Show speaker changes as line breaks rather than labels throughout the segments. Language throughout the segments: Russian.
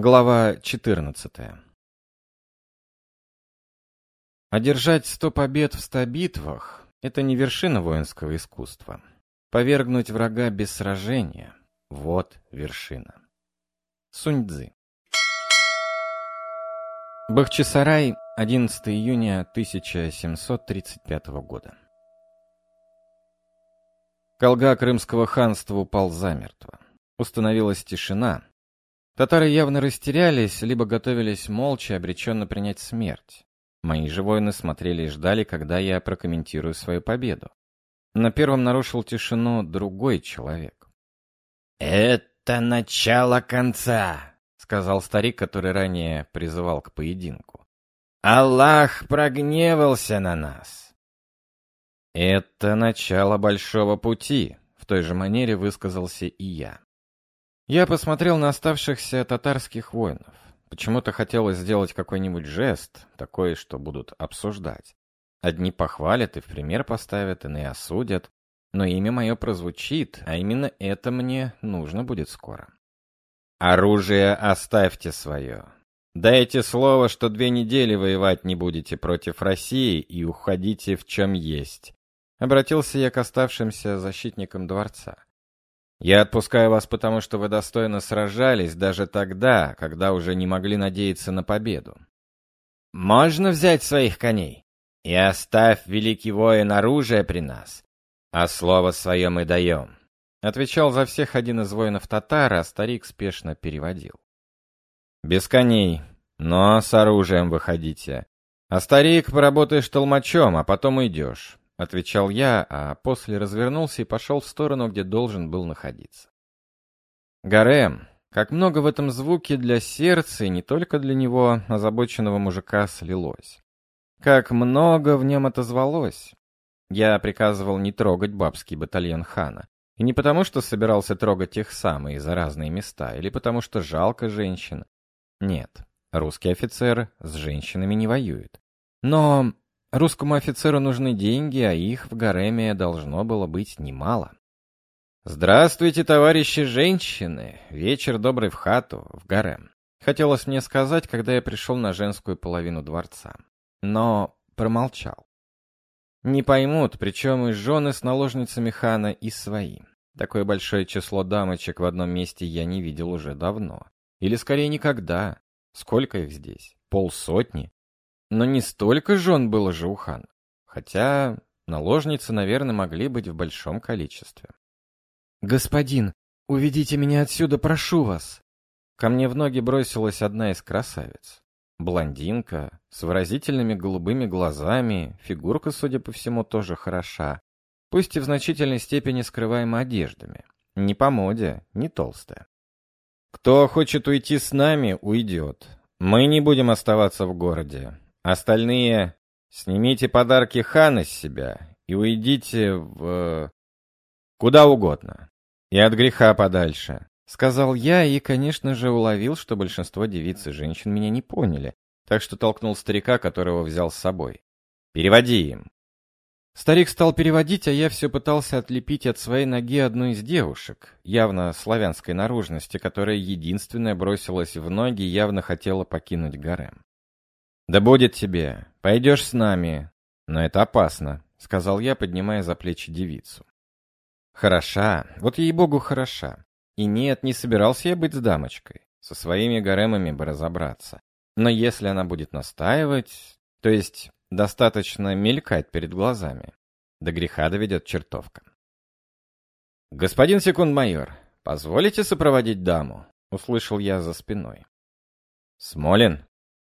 Глава 14 Одержать сто побед в ста битвах — это не вершина воинского искусства. Повергнуть врага без сражения — вот вершина. Сунь-дзы Бахчисарай, 11 июня 1735 года. Колга Крымского ханства упал замертво. Установилась тишина, Татары явно растерялись, либо готовились молча обреченно принять смерть. Мои же воины смотрели и ждали, когда я прокомментирую свою победу. На первом нарушил тишину другой человек.
«Это начало конца», — сказал старик, который ранее призывал к поединку. «Аллах прогневался на нас».
«Это начало большого пути», — в той же манере высказался и я. Я посмотрел на оставшихся татарских воинов. Почему-то хотелось сделать какой-нибудь жест, такой, что будут обсуждать. Одни похвалят и в пример поставят, иные осудят. Но имя мое прозвучит, а именно это мне нужно будет скоро. Оружие оставьте свое. Дайте слово, что две недели воевать не будете против России и уходите в чем есть. Обратился я к оставшимся защитникам дворца. Я отпускаю вас потому, что вы достойно сражались даже тогда, когда уже не могли надеяться на победу.
Можно взять своих коней и оставь, великий воин, оружие при нас, а слово свое мы даем.
Отвечал за всех один из воинов татар, а старик спешно переводил. Без коней, но с оружием выходите. А старик, поработаешь толмачом, а потом уйдешь. — отвечал я, а после развернулся и пошел в сторону, где должен был находиться. Гарем, как много в этом звуке для сердца и не только для него, озабоченного мужика, слилось. Как много в нем отозвалось. Я приказывал не трогать бабский батальон хана. И не потому, что собирался трогать их самые за разные места, или потому, что жалко женщин. Нет, русский офицер с женщинами не воюет. Но Русскому офицеру нужны деньги, а их в гареме должно было быть немало. «Здравствуйте, товарищи женщины! Вечер добрый в хату, в гарем!» Хотелось мне сказать, когда я пришел на женскую половину дворца. Но промолчал. Не поймут, причем и жены с наложницами хана, и свои. Такое большое число дамочек в одном месте я не видел уже давно. Или скорее никогда. Сколько их здесь? Полсотни? Но не столько жен было же у. Хотя наложницы, наверное, могли быть в большом количестве. «Господин, уведите меня отсюда, прошу вас!» Ко мне в ноги бросилась одна из красавиц. Блондинка, с выразительными голубыми глазами, фигурка, судя по всему, тоже хороша, пусть и в значительной степени скрываема одеждами. Не по моде, не толстая. «Кто хочет уйти с нами, уйдет. Мы не будем оставаться в городе. Остальные снимите подарки хана с себя и уйдите в... куда угодно. И от греха подальше. Сказал я и, конечно же, уловил, что большинство девиц и женщин меня не поняли, так что толкнул старика, которого взял с собой. «Переводи им». Старик стал переводить, а я все пытался отлепить от своей ноги одну из девушек, явно славянской наружности, которая единственная бросилась в ноги и явно хотела покинуть гарем. «Да будет тебе. Пойдешь с нами. Но это опасно», — сказал я, поднимая за плечи девицу. «Хороша. Вот ей-богу, хороша. И нет, не собирался я быть с дамочкой. Со своими гаремами бы разобраться. Но если она будет настаивать, то есть достаточно мелькать перед глазами, до греха доведет чертовка». «Господин секунд-майор, позволите сопроводить даму?» — услышал я за спиной. «Смолин?»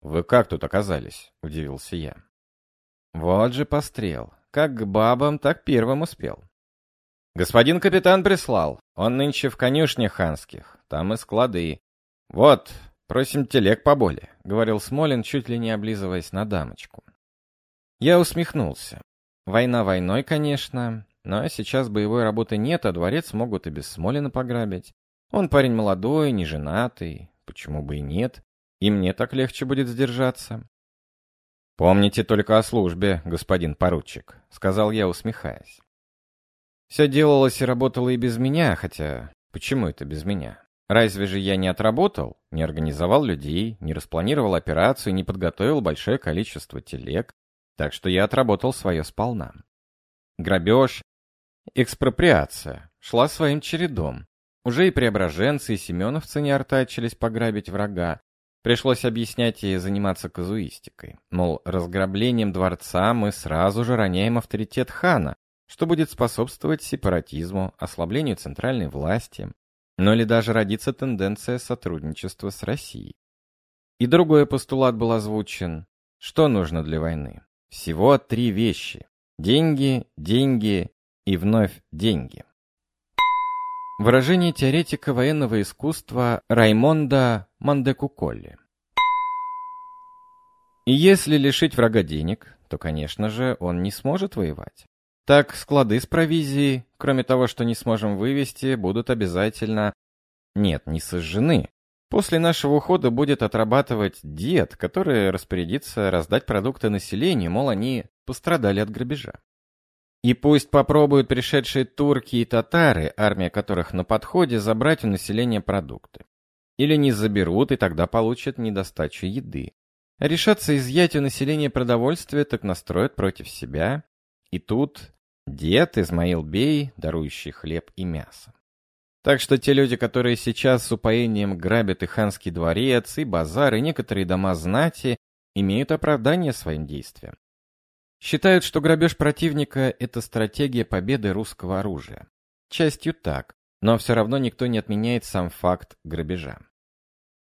«Вы как тут оказались?» — удивился я. «Вот же пострел. Как к бабам, так первым успел». «Господин капитан прислал. Он нынче в конюшне ханских. Там и склады. Вот, просим телег поболее», — говорил Смолин, чуть ли не облизываясь на дамочку. Я усмехнулся. Война войной, конечно, но сейчас боевой работы нет, а дворец могут и без Смолина пограбить. Он парень молодой, не женатый, почему бы и нет. И мне так легче будет сдержаться. «Помните только о службе, господин поручик», — сказал я, усмехаясь. Все делалось и работало и без меня, хотя почему это без меня? Разве же я не отработал, не организовал людей, не распланировал операцию, не подготовил большое количество телег, так что я отработал свое сполна. Грабеж, экспроприация шла своим чередом. Уже и преображенцы, и семеновцы не артачились пограбить врага. Пришлось объяснять и заниматься казуистикой. Мол, разграблением дворца мы сразу же роняем авторитет хана, что будет способствовать сепаратизму, ослаблению центральной власти, но ли даже родится тенденция сотрудничества с Россией. И другой постулат был озвучен. Что нужно для войны? Всего три вещи. Деньги, деньги и вновь деньги. Выражение теоретика военного искусства Раймонда Мандекуколли. И если лишить врага денег, то, конечно же, он не сможет воевать. Так, склады с провизией, кроме того, что не сможем вывести, будут обязательно... Нет, не сожжены. После нашего ухода будет отрабатывать дед, который распорядится раздать продукты населению, мол, они пострадали от грабежа. И пусть попробуют пришедшие турки и татары, армия которых на подходе, забрать у населения продукты. Или не заберут, и тогда получат недостачу еды. решатся изъять у населения продовольствие, так настроят против себя, и тут дед Измаил Бей, дарующий хлеб и мясо. Так что те люди, которые сейчас с упоением грабят и ханский дворец, и базар, и некоторые дома знати, имеют оправдание своим действиям. Считают, что грабеж противника – это стратегия победы русского оружия. Частью так, но все равно никто не отменяет сам факт грабежа.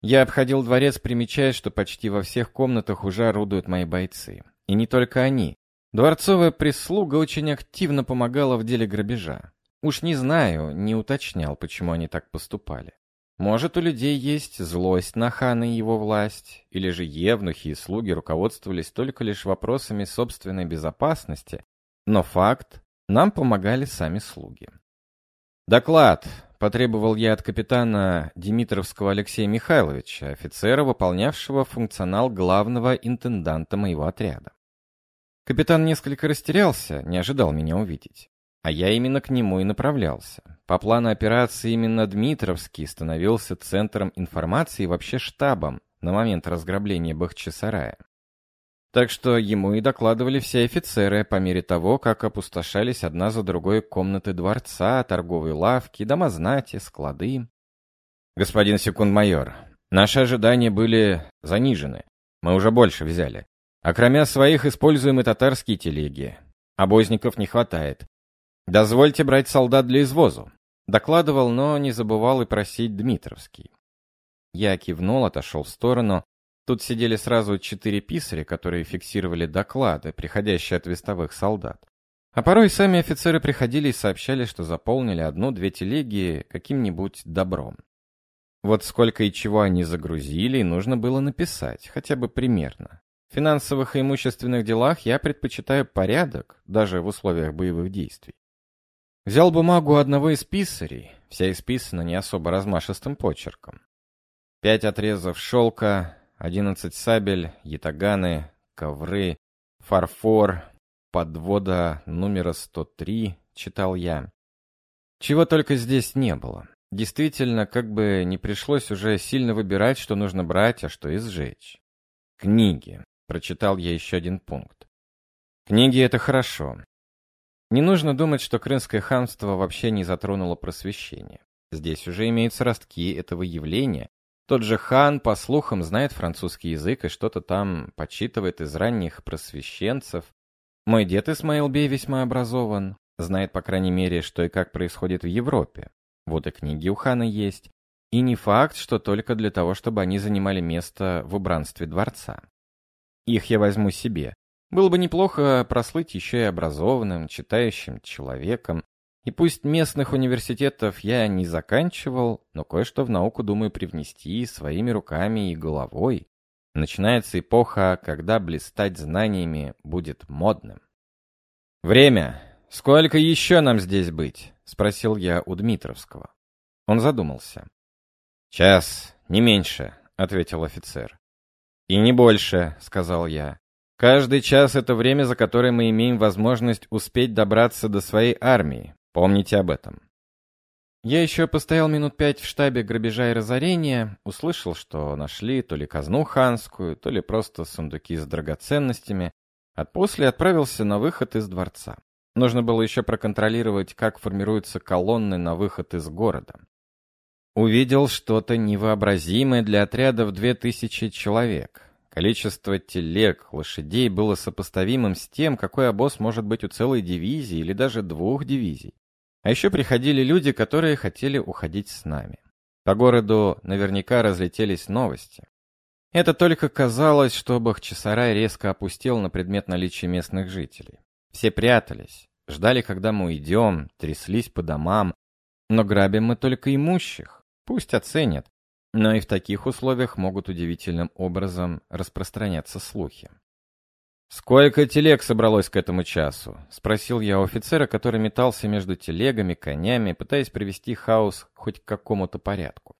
Я обходил дворец, примечая, что почти во всех комнатах уже орудуют мои бойцы. И не только они. Дворцовая прислуга очень активно помогала в деле грабежа. Уж не знаю, не уточнял, почему они так поступали. Может, у людей есть злость на хана и его власть, или же евнухи и слуги руководствовались только лишь вопросами собственной безопасности, но факт, нам помогали сами слуги. «Доклад!» — потребовал я от капитана Димитровского Алексея Михайловича, офицера, выполнявшего функционал главного интенданта моего отряда. Капитан несколько растерялся, не ожидал меня увидеть. А я именно к нему и направлялся. По плану операции именно Дмитровский становился центром информации и вообще штабом на момент разграбления Бахчисарая. Так что ему и докладывали все офицеры по мере того, как опустошались одна за другой комнаты дворца, торговые лавки, дома склады. Господин секунд-майор, наши ожидания были занижены. Мы уже больше взяли. А кроме своих используем и татарские телеги. Обозников не хватает. Дозвольте брать солдат для извозу. Докладывал, но не забывал и просить Дмитровский. Я кивнул, отошел в сторону. Тут сидели сразу четыре писаря, которые фиксировали доклады, приходящие от вестовых солдат. А порой сами офицеры приходили и сообщали, что заполнили одну-две телеги каким-нибудь добром. Вот сколько и чего они загрузили, нужно было написать, хотя бы примерно. В финансовых и имущественных делах я предпочитаю порядок, даже в условиях боевых действий. Взял бумагу одного из писарей, вся исписана не особо размашистым почерком. Пять отрезов шелка, одиннадцать сабель, ятаганы, ковры, фарфор, подвода номера 103, читал я. Чего только здесь не было. Действительно, как бы не пришлось уже сильно выбирать, что нужно брать, а что и сжечь. Книги. Прочитал я еще один пункт. Книги — это хорошо. Не нужно думать, что крымское ханство вообще не затронуло просвещение. Здесь уже имеются ростки этого явления. Тот же хан, по слухам, знает французский язык и что-то там почитывает из ранних просвещенцев. Мой дед Исмаил Бей весьма образован, знает, по крайней мере, что и как происходит в Европе. Вот и книги у хана есть. И не факт, что только для того, чтобы они занимали место в убранстве дворца. Их я возьму себе. Было бы неплохо прослыть еще и образованным, читающим человеком. И пусть местных университетов я не заканчивал, но кое-что в науку думаю привнести своими руками и головой. Начинается эпоха, когда блистать знаниями будет модным. «Время! Сколько еще нам здесь быть?» — спросил я у Дмитровского. Он задумался. «Час, не меньше», — ответил офицер. «И не больше», — сказал я. «Каждый час — это время, за которое мы имеем возможность успеть добраться до своей армии. Помните об этом». Я еще постоял минут пять в штабе грабежа и разорения, услышал, что нашли то ли казну ханскую, то ли просто сундуки с драгоценностями, а после отправился на выход из дворца. Нужно было еще проконтролировать, как формируются колонны на выход из города. Увидел что-то невообразимое для отряда в две тысячи человек. Количество телег, лошадей было сопоставимым с тем, какой обоз может быть у целой дивизии или даже двух дивизий. А еще приходили люди, которые хотели уходить с нами. По городу наверняка разлетелись новости. Это только казалось, что Бахчисарай резко опустел на предмет наличия местных жителей. Все прятались, ждали, когда мы уйдем, тряслись по домам. Но грабим мы только имущих. Пусть оценят. Но и в таких условиях могут удивительным образом распространяться слухи. «Сколько телег собралось к этому часу?» — спросил я у офицера, который метался между телегами, конями, пытаясь привести хаос хоть к какому-то порядку.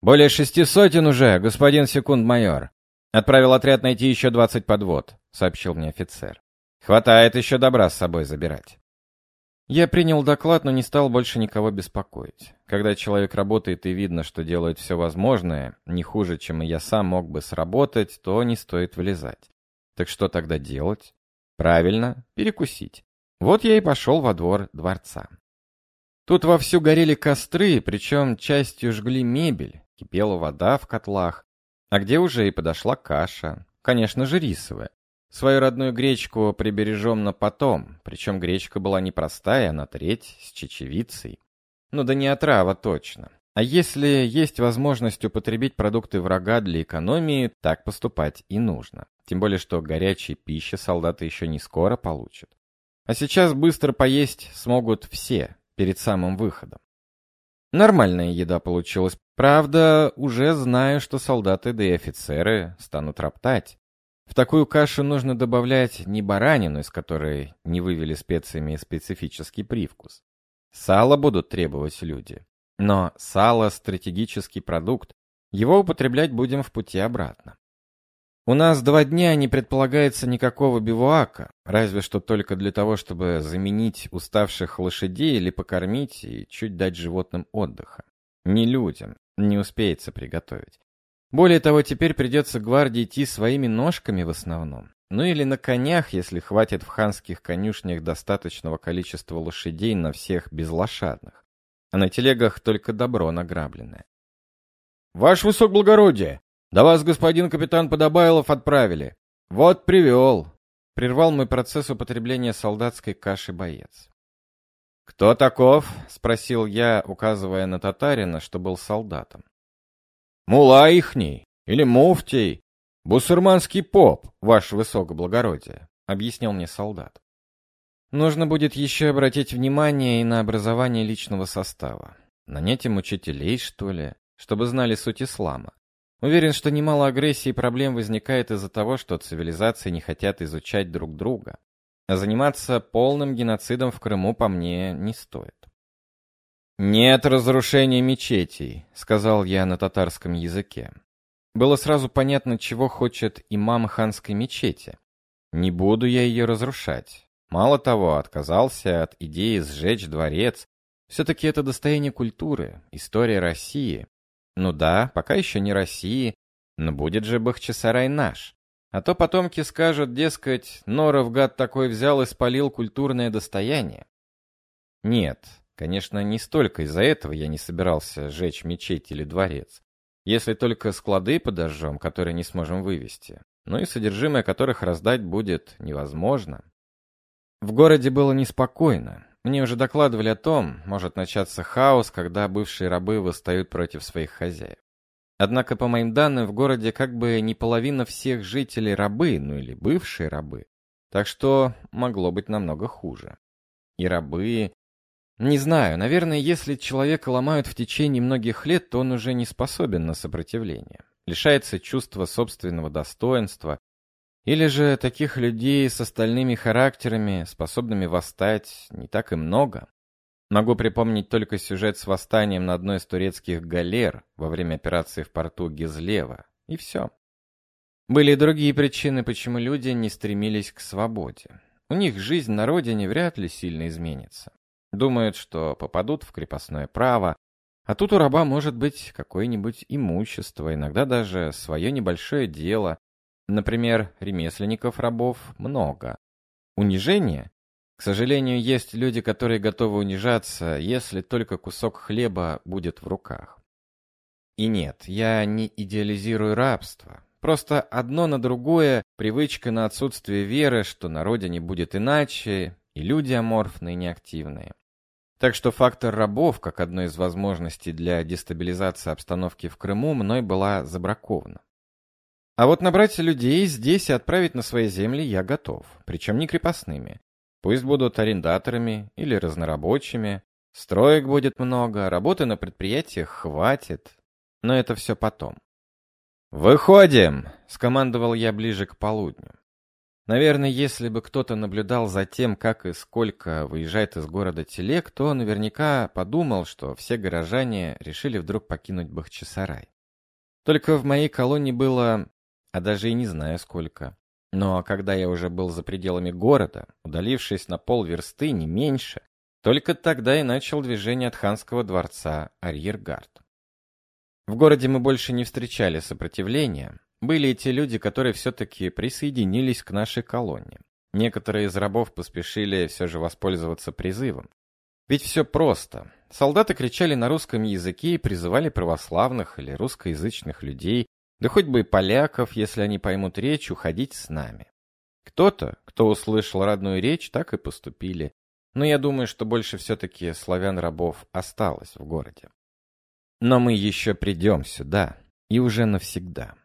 «Более шести сотен уже, господин секунд-майор. Отправил отряд найти еще двадцать подвод», — сообщил мне офицер. «Хватает еще добра с собой забирать». Я принял доклад, но не стал больше никого беспокоить. Когда человек работает и видно, что делает все возможное, не хуже, чем я сам мог бы сработать, то не стоит вылезать. Так что тогда делать? Правильно, перекусить. Вот я и пошел во двор дворца. Тут вовсю горели костры, причем частью жгли мебель, кипела вода в котлах, а где уже и подошла каша, конечно же рисовая. Свою родную гречку прибережем на потом, причем гречка была не простая, на треть, с чечевицей. Ну да не отрава точно. А если есть возможность употребить продукты врага для экономии, так поступать и нужно. Тем более, что горячей пищи солдаты еще не скоро получат. А сейчас быстро поесть смогут все перед самым выходом. Нормальная еда получилась. Правда, уже знаю, что солдаты да и офицеры станут роптать. В такую кашу нужно добавлять не баранину, из которой не вывели специями специфический привкус. Сало будут требовать люди. Но сало – стратегический продукт. Его употреблять будем в пути обратно. У нас два дня не предполагается никакого бивуака, разве что только для того, чтобы заменить уставших лошадей или покормить и чуть дать животным отдыха. Не людям, не успеется приготовить. Более того, теперь придется гвардии идти своими ножками в основном. Ну или на конях, если хватит в ханских конюшнях достаточного количества лошадей на всех безлошадных. А на телегах только добро награбленное. «Ваше высокоблагородие! Да вас господин капитан Подобайлов отправили. Вот привел!» Прервал мой процесс употребления солдатской каши боец. «Кто таков?» — спросил я, указывая на татарина, что был солдатом. «Мула ихний, или муфтий, бусурманский поп, ваше высокоблагородие», — объяснил мне солдат. Нужно будет еще обратить внимание и на образование личного состава. Нанять им учителей, что ли, чтобы знали суть ислама. Уверен, что немало агрессии и проблем возникает из-за того, что цивилизации не хотят изучать друг друга. А заниматься полным геноцидом в Крыму, по мне, не стоит. «Нет разрушения мечетей», — сказал я на татарском языке. Было сразу понятно, чего хочет имам ханской мечети. Не буду я ее разрушать. Мало того, отказался от идеи сжечь дворец. Все-таки это достояние культуры, история России. Ну да, пока еще не России, но будет же Бахчисарай наш. А то потомки скажут, дескать, Норов гад такой взял и спалил культурное достояние. Нет, конечно, не столько из-за этого я не собирался сжечь мечеть или дворец. Если только склады подожжем, которые не сможем вывести. Ну и содержимое которых раздать будет невозможно. В городе было неспокойно. Мне уже докладывали о том, может начаться хаос, когда бывшие рабы восстают против своих хозяев. Однако, по моим данным, в городе как бы не половина всех жителей рабы, ну или бывшие рабы. Так что могло быть намного хуже. И рабы... Не знаю, наверное, если человека ломают в течение многих лет, то он уже не способен на сопротивление. Лишается чувства собственного достоинства, или же таких людей с остальными характерами, способными восстать, не так и много? Могу припомнить только сюжет с восстанием на одной из турецких галер во время операции в порту Гизлева, и все. Были и другие причины, почему люди не стремились к свободе. У них жизнь на родине вряд ли сильно изменится. Думают, что попадут в крепостное право, а тут у раба может быть какое-нибудь имущество, иногда даже свое небольшое дело. Например, ремесленников-рабов много. Унижение? К сожалению, есть люди, которые готовы унижаться, если только кусок хлеба будет в руках. И нет, я не идеализирую рабство. Просто одно на другое, привычка на отсутствие веры, что на родине будет иначе, и люди аморфные, неактивные. Так что фактор рабов, как одной из возможностей для дестабилизации обстановки в Крыму, мной была забракована. А вот набрать людей здесь и отправить на свои земли я готов, причем не крепостными. Пусть будут арендаторами или разнорабочими. Строек будет много, работы на предприятиях хватит. Но это все потом. «Выходим!» — скомандовал я ближе к полудню. Наверное, если бы кто-то наблюдал за тем, как и сколько выезжает из города телег, то наверняка подумал, что все горожане решили вдруг покинуть Бахчисарай. Только в моей колонии было, а даже и не знаю сколько. Но когда я уже был за пределами города, удалившись на полверсты, не меньше, только тогда и начал движение от ханского дворца Арьергард. В городе мы больше не встречали сопротивления, были и те люди, которые все-таки присоединились к нашей колонии. Некоторые из рабов поспешили все же воспользоваться призывом. Ведь все просто. Солдаты кричали на русском языке и призывали православных или русскоязычных людей, да хоть бы и поляков, если они поймут речь, уходить с нами. Кто-то, кто услышал родную речь, так и поступили. Но я думаю, что больше все-таки славян-рабов осталось в городе. Но мы еще придем сюда, и уже навсегда.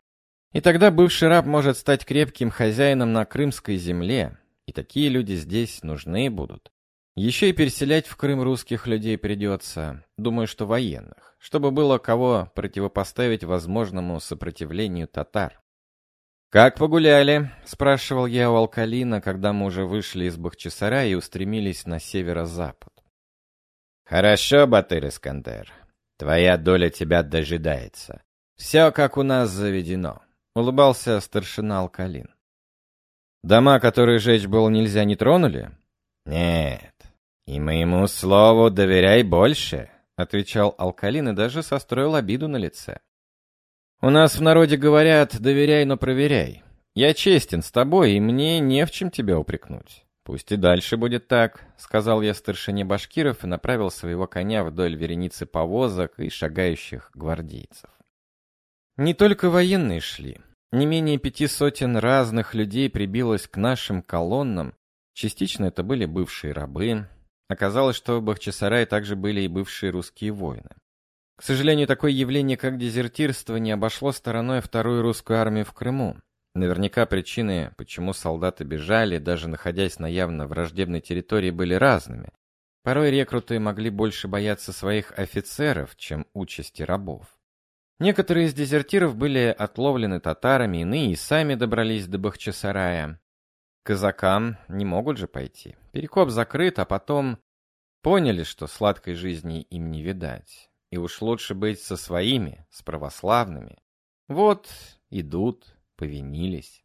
И тогда бывший раб может стать крепким хозяином на крымской земле, и такие люди здесь нужны будут. Еще и переселять в Крым русских людей придется, думаю, что военных, чтобы было кого противопоставить возможному сопротивлению татар. «Как погуляли?» — спрашивал я у Алкалина, когда мы уже вышли из Бахчисара и устремились на северо-запад.
«Хорошо, Батыр Искандер. Твоя доля тебя дожидается. Все, как у нас заведено улыбался старшина Алкалин.
Дома, которые жечь было нельзя, не тронули?
Нет. И моему слову доверяй больше,
отвечал Алкалин и даже состроил обиду на лице. У нас в народе говорят «доверяй, но проверяй». Я честен с тобой, и мне не в чем тебя упрекнуть. Пусть и дальше будет так, сказал я старшине башкиров и направил своего коня вдоль вереницы повозок и шагающих гвардейцев. Не только военные шли. Не менее пяти сотен разных людей прибилось к нашим колоннам. Частично это были бывшие рабы. Оказалось, что в Бахчисарае также были и бывшие русские воины. К сожалению, такое явление, как дезертирство, не обошло стороной вторую русскую армию в Крыму. Наверняка причины, почему солдаты бежали, даже находясь на явно враждебной территории, были разными. Порой рекруты могли больше бояться своих офицеров, чем участи рабов. Некоторые из дезертиров были отловлены татарами, иные и сами добрались до Бахчисарая. Казакам не могут же пойти. Перекоп закрыт, а потом поняли, что сладкой жизни им не видать. И уж лучше быть со своими, с православными. Вот, идут, повинились.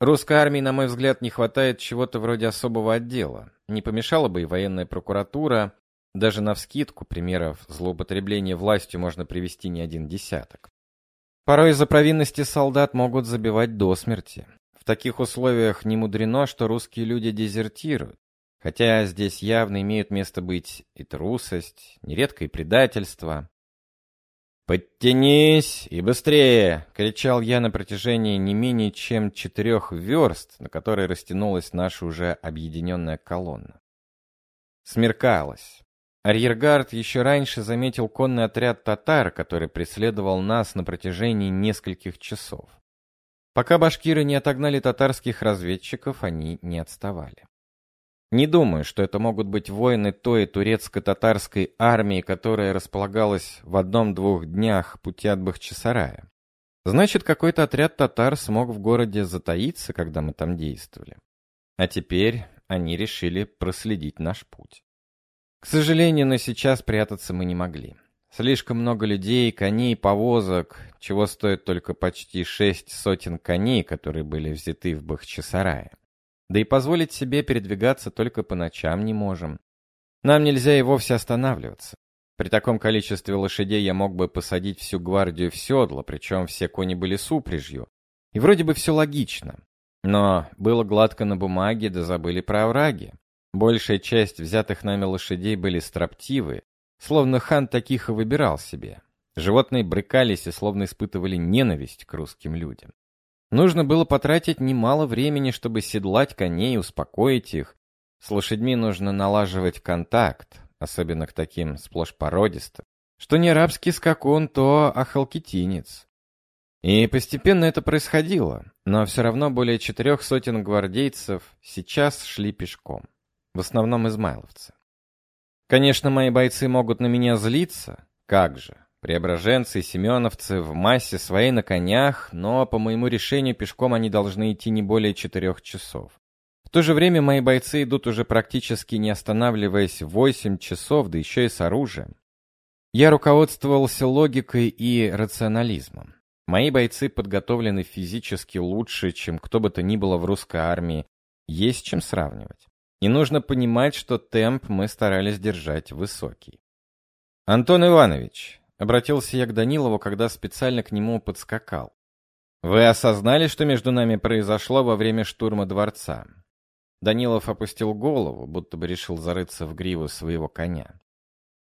Русской армии, на мой взгляд, не хватает чего-то вроде особого отдела. Не помешала бы и военная прокуратура, даже навскидку примеров злоупотребления властью можно привести не один десяток. Порой из-за провинности солдат могут забивать до смерти. В таких условиях не мудрено, что русские люди дезертируют. Хотя здесь явно имеют место быть и трусость, нередко и предательство. «Подтянись и быстрее!» — кричал я на протяжении не менее чем четырех верст, на которой растянулась наша уже объединенная колонна. Смеркалось. Арьергард еще раньше заметил конный отряд татар, который преследовал нас на протяжении нескольких часов. Пока башкиры не отогнали татарских разведчиков, они не отставали. Не думаю, что это могут быть воины той турецко-татарской армии, которая располагалась в одном-двух днях пути от Бахчисарая. Значит, какой-то отряд татар смог в городе затаиться, когда мы там действовали. А теперь они решили проследить наш путь. К сожалению, но сейчас прятаться мы не могли. Слишком много людей, коней, повозок, чего стоит только почти шесть сотен коней, которые были взяты в Бахчисарае. Да и позволить себе передвигаться только по ночам не можем. Нам нельзя и вовсе останавливаться. При таком количестве лошадей я мог бы посадить всю гвардию в седло, причем все кони были с упряжью. И вроде бы все логично. Но было гладко на бумаге, да забыли про овраги. Большая часть взятых нами лошадей были строптивы, словно хан таких и выбирал себе. Животные брыкались и словно испытывали ненависть к русским людям. Нужно было потратить немало времени, чтобы седлать коней, успокоить их. С лошадьми нужно налаживать контакт, особенно к таким сплошь породистым. Что не арабский скакун, то ахалкитинец. И постепенно это происходило, но все равно более четырех сотен гвардейцев сейчас шли пешком. В основном измайловцы. Конечно, мои бойцы могут на меня злиться. Как же. Преображенцы и семеновцы в массе своей на конях, но по моему решению пешком они должны идти не более четырех часов. В то же время мои бойцы идут уже практически не останавливаясь восемь часов, да еще и с оружием. Я руководствовался логикой и рационализмом. Мои бойцы подготовлены физически лучше, чем кто бы то ни было в русской армии. Есть чем сравнивать. И нужно понимать, что темп мы старались держать высокий. Антон Иванович, Обратился я к Данилову, когда специально к нему подскакал. «Вы осознали, что между нами произошло во время штурма дворца?» Данилов опустил голову, будто бы решил зарыться в гриву своего коня.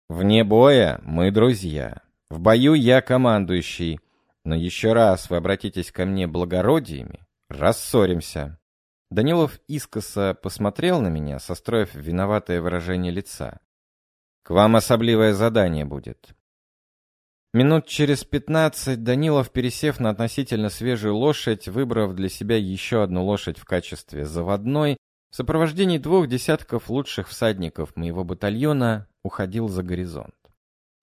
«Вне боя мы друзья. В бою я командующий. Но еще раз вы обратитесь ко мне благородиями, рассоримся». Данилов искоса посмотрел на меня, состроив виноватое выражение лица. «К вам особливое задание будет. Минут через пятнадцать Данилов, пересев на относительно свежую лошадь, выбрав для себя еще одну лошадь в качестве заводной, в сопровождении двух десятков лучших всадников моего батальона, уходил за горизонт.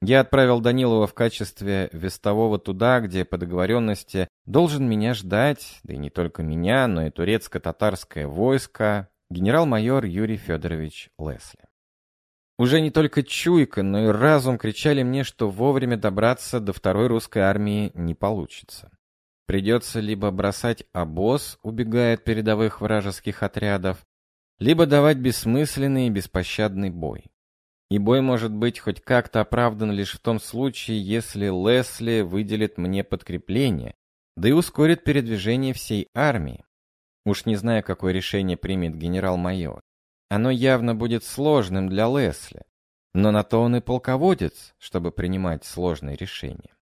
Я отправил Данилова в качестве вестового туда, где по договоренности должен меня ждать, да и не только меня, но и турецко-татарское войско, генерал-майор Юрий Федорович Лесли. Уже не только чуйка, но и разум кричали мне, что вовремя добраться до второй русской армии не получится. Придется либо бросать обоз, убегая от передовых вражеских отрядов, либо давать бессмысленный и беспощадный бой. И бой может быть хоть как-то оправдан лишь в том случае, если Лесли выделит мне подкрепление, да и ускорит передвижение всей армии. Уж не знаю, какое решение примет генерал-майор. Оно явно будет сложным для Лесли, но на то он и полководец, чтобы принимать сложные решения.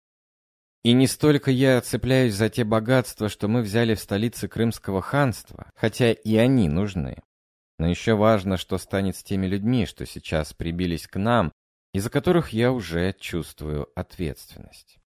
И не столько я цепляюсь за те богатства, что мы взяли в столице Крымского ханства, хотя и они нужны. Но еще важно, что станет с теми людьми, что сейчас прибились к нам, и за которых я уже чувствую ответственность.